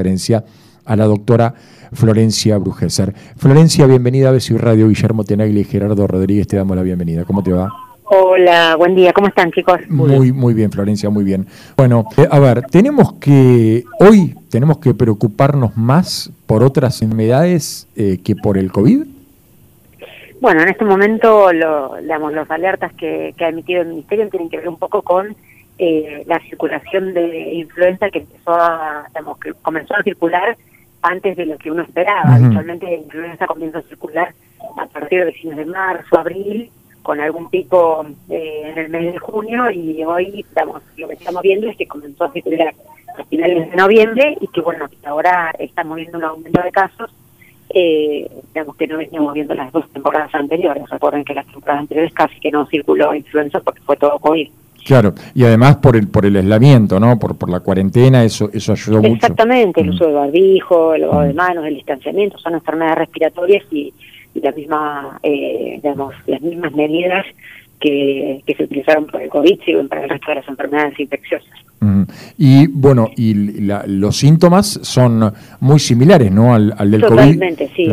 referencia a la doctora Florencia Brugeser. Florencia, bienvenida a BSI Radio. Guillermo Tenagli y Gerardo Rodríguez, te damos la bienvenida. ¿Cómo te va? Hola, buen día. ¿Cómo están, chicos? Muy, muy bien, Florencia, muy bien. Bueno, eh, a ver, tenemos que, hoy tenemos que preocuparnos más por otras enfermedades eh, que por el COVID. Bueno, en este momento, lo, digamos, los alertas que, ha emitido el Ministerio tienen que ver un poco con eh, la circulación de influenza que empezó a, digamos, que comenzó a circular antes de lo que uno esperaba. Habitualmente la influenza comienza a circular a partir de fines de marzo, abril, con algún pico eh, en el mes de junio y hoy estamos, lo que estamos viendo es que comenzó a circular a finales de noviembre y que bueno, ahora estamos viendo un aumento de casos, eh, digamos que no veníamos viendo las dos temporadas anteriores. Recuerden que las temporadas anteriores casi que no circuló influenza porque fue todo COVID. Claro, y además por el por el aislamiento, ¿no? Por por la cuarentena, eso eso ayudó mucho. Exactamente, el uso de barbijo, el lavado de manos, el distanciamiento, son enfermedades respiratorias y, la misma, eh, digamos, las mismas medidas que, que se utilizaron para el COVID sirven para el resto de las enfermedades infecciosas. Y bueno, y los síntomas son muy similares, ¿no? Al, al del COVID. Totalmente, sí.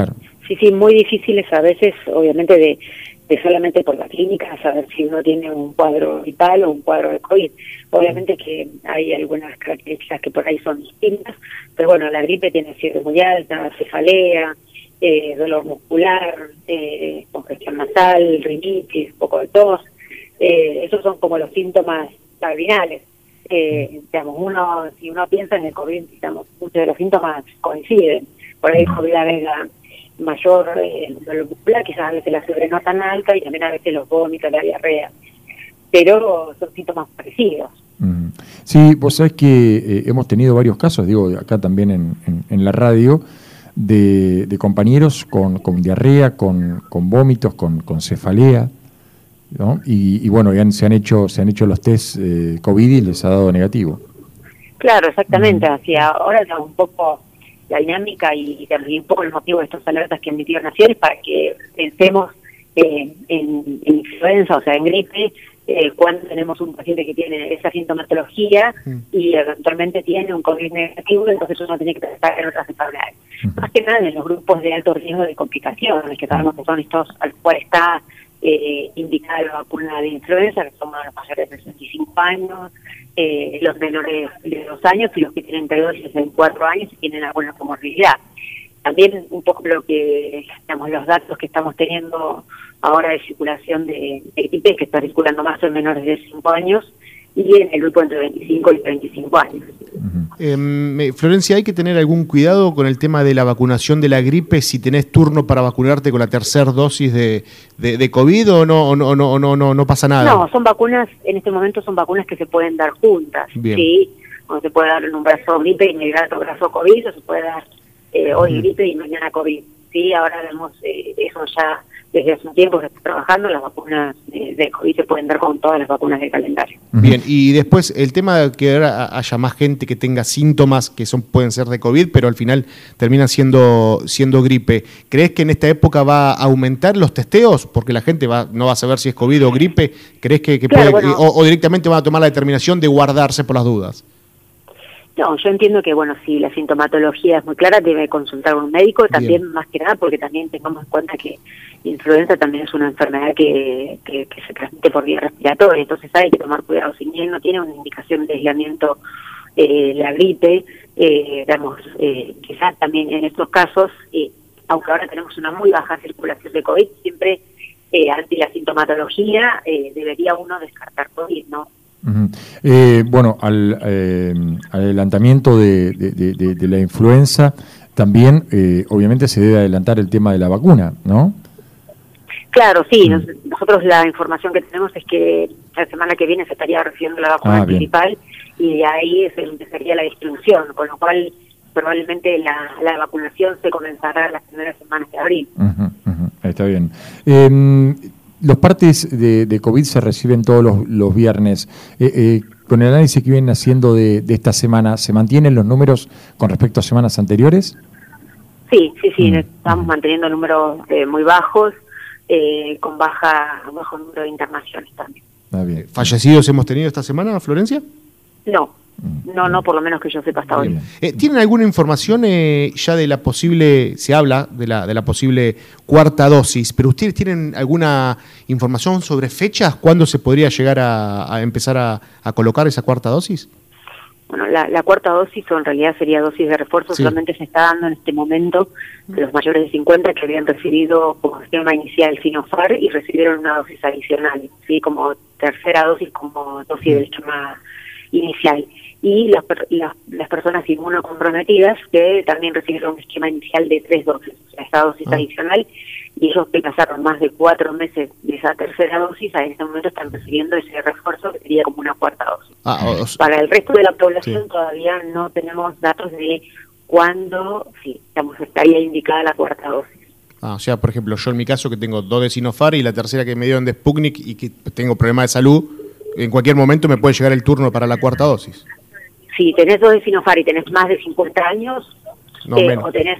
Sí, sí, muy difíciles a veces, obviamente, de de solamente por la clínica saber si uno tiene un cuadro vital o un cuadro de COVID. Obviamente que hay algunas características que por ahí son distintas, pero bueno, la gripe tiene fiebre muy alta, cefalea, eh, dolor muscular, eh, congestión nasal, rinitis, poco de tos. Eh, esos son como los síntomas cardinales. Eh, digamos, uno, si uno piensa en el COVID, digamos, muchos de los síntomas coinciden. Por ahí el COVID agrega mayor eh, dolor muscular, quizás a veces la fiebre no tan alta y también a veces los vómitos, la diarrea, pero son síntomas parecidos. Sí, vos sabés que eh, hemos tenido varios casos, digo, acá también en, en, la radio, de, de compañeros con, con, diarrea, con, con vómitos, con, con cefalea, ¿no? y, bueno, ya se han hecho se han hecho los test eh, COVID y les ha dado negativo. Claro, exactamente, así ahora es un poco la dinámica y, también un poco el motivo de estas alertas que emitió Naciones para que pensemos en, influenza, o sea, en gripe, eh, cuando tenemos un paciente que tiene esa sintomatología mm. y eventualmente tiene un COVID negativo, entonces uno tiene que tratar en otras enfermedades. Más que nada en los grupos de alto riesgo de complicaciones, que sabemos que son estos al cual está eh, indicada la vacuna de influenza, que son los mayores de 65 años, eh, los menores de dos años y los que tienen entre 2 y 64 años y tienen alguna comorbilidad. También un poco lo que, digamos, los datos que estamos teniendo ahora de circulación de, de que está circulando más en menores de 5 años, y en el grupo entre 25 y 35 años. Em, Florencia, ¿hay que tener algún cuidado con el tema de la vacunación de la gripe si tenés turno para vacunarte con la tercera dosis de, de, COVID o no, no, no, no, no, no pasa nada? No, son vacunas, en este momento son vacunas que se pueden dar juntas, ¿sí? O se puede dar en un brazo gripe y en el otro brazo COVID, o se puede dar eh, hoy gripe y mañana COVID, ¿sí? Ahora vemos eh, eso ya desde hace un tiempo que está trabajando, las vacunas de, COVID se pueden dar con todas las vacunas de calendario. Bien, y después el tema de que ahora haya más gente que tenga síntomas que son pueden ser de COVID, pero al final termina siendo, siendo gripe. ¿Crees que en esta época va a aumentar los testeos? Porque la gente va, no va a saber si es COVID o gripe. ¿Crees que, puede, o, o directamente van a tomar la determinación de guardarse por las dudas? No, yo entiendo que, bueno, si la sintomatología es muy clara, debe consultar a un médico, también más que nada porque también tengamos en cuenta que influenza también es una enfermedad que, que, se transmite por vía respiratoria, entonces hay que tomar cuidado. Si bien no tiene una indicación de aislamiento eh, la gripe, eh, digamos, eh, quizás también en estos casos, eh, aunque ahora tenemos una muy baja circulación de COVID, siempre eh, ante la sintomatología debería uno descartar COVID, ¿no? Eh, bueno, al, eh, adelantamiento de, de, la influenza, también eh, obviamente se debe adelantar el tema de la vacuna, ¿no? Claro, sí. Nosotros la información que tenemos es que la semana que viene se estaría recibiendo la vacuna ah, principal y de ahí se empezaría la distribución, con lo cual probablemente la, la vacunación se comenzará las primeras semanas de abril. Está bien. Eh, los partes de, COVID se reciben todos los, viernes. Eh, eh, con el análisis que vienen haciendo de, esta semana, ¿se mantienen los números con respecto a semanas anteriores? Sí, sí, sí, mm. estamos manteniendo números eh, muy bajos, con baja bajo número de internaciones también. Ah, bien. ¿Fallecidos hemos tenido esta semana, Florencia? No, No, no, por lo menos que yo sepa hasta hoy. Eh, ¿Tienen alguna información eh, ya de la posible, se habla de la, de la posible cuarta dosis, pero ustedes tienen alguna información sobre fechas? ¿Cuándo se podría llegar a, empezar a, colocar esa cuarta dosis? Bueno, la, cuarta dosis, o en realidad sería dosis de refuerzo, solamente se está dando en este momento de los mayores de 50 que habían recibido como esquema inicial Sinofar y recibieron una dosis adicional, ¿sí? como tercera dosis, como dosis de esquema inicial y las, las, personas inmunocomprometidas que también recibieron un esquema inicial de tres dosis, o sea, esta dosis ah. adicional, y ellos que pasaron más de cuatro meses de esa tercera dosis, a este momento están recibiendo ese refuerzo que sería como una cuarta dosis. Ah, Para el resto de la población todavía no tenemos datos de cuándo, sí, estamos, estaría indicada la cuarta dosis. Ah, o sea, por ejemplo, yo en mi caso que tengo dos de Sinofar y la tercera que me dieron de Sputnik y que tengo problemas de salud, en cualquier momento me puede llegar el turno para la cuarta dosis si tenés dos de Sinofar y tenés más de 50 años, eh, o tenés,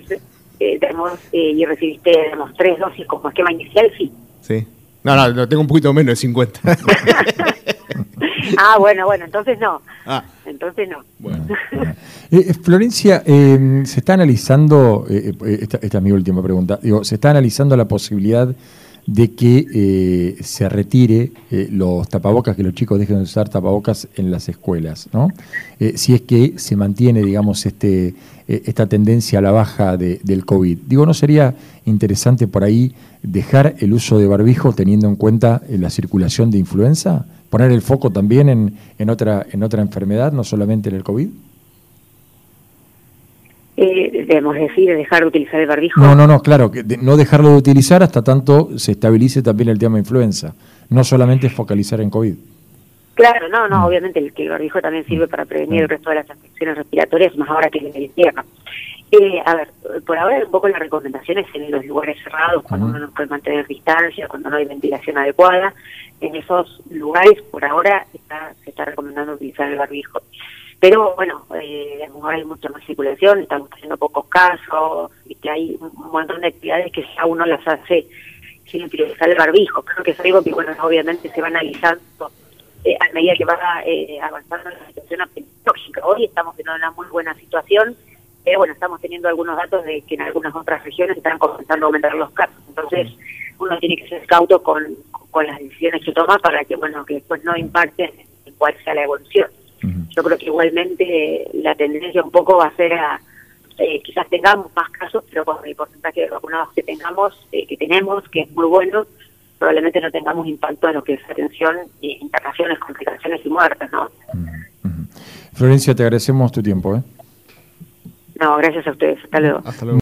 eh, tenemos, eh, y recibiste tenemos tres dosis como esquema inicial, sí. Sí. No, no, tengo un poquito menos de 50. ah, bueno, bueno, entonces no. Ah. Entonces no. Bueno. Florencia, se está analizando, esta, esta es mi última pregunta, digo, se está analizando la posibilidad de que eh, se retire eh, los tapabocas, que los chicos dejen de usar tapabocas en las escuelas, ¿no? Eh, si es que se mantiene, digamos, este, esta tendencia a la baja del COVID. Digo, ¿no sería interesante por ahí dejar el uso de barbijo teniendo en cuenta la circulación de influenza? ¿Poner el foco también en, en, otra, en otra enfermedad, no solamente en el COVID? Eh, debemos decir, dejar de utilizar el barbijo. No, no, no, claro, que no dejarlo de utilizar hasta tanto se estabilice también el tema de influenza, no solamente focalizar en COVID. Claro, no, no, mm. obviamente el, que el barbijo también sirve mm. para prevenir el mm. resto de las infecciones respiratorias, más ahora que en el invierno. Eh, a ver, por ahora un poco las recomendaciones en los lugares cerrados, cuando uno no puede mantener distancia, cuando no hay ventilación adecuada, en esos lugares por ahora está, se está recomendando utilizar el barbijo. Pero bueno, eh, hay mucha más circulación, estamos teniendo pocos casos, que hay un montón de actividades que ya uno las hace sin utilizar el barbijo. Creo que es algo que, bueno, obviamente se va analizando eh, a medida que va eh, avanzando la situación epidemiológica. Hoy estamos en una muy buena situación, pero bueno, estamos teniendo algunos datos de que en algunas otras regiones están comenzando a aumentar los casos. Entonces, uno tiene que ser cauto con, con las decisiones que toma para que, bueno, que después no impacten en cuál sea la evolución. Yo creo que igualmente la tendencia un poco va a ser a, eh, quizás tengamos más casos, pero con el porcentaje de vacunados que tengamos, eh, que tenemos, que es muy bueno, probablemente no tengamos impacto en lo que es atención, internaciones, complicaciones y muertes, ¿no? Florencia, te agradecemos tu tiempo, ¿eh? No, gracias a ustedes. Hasta luego. Hasta luego.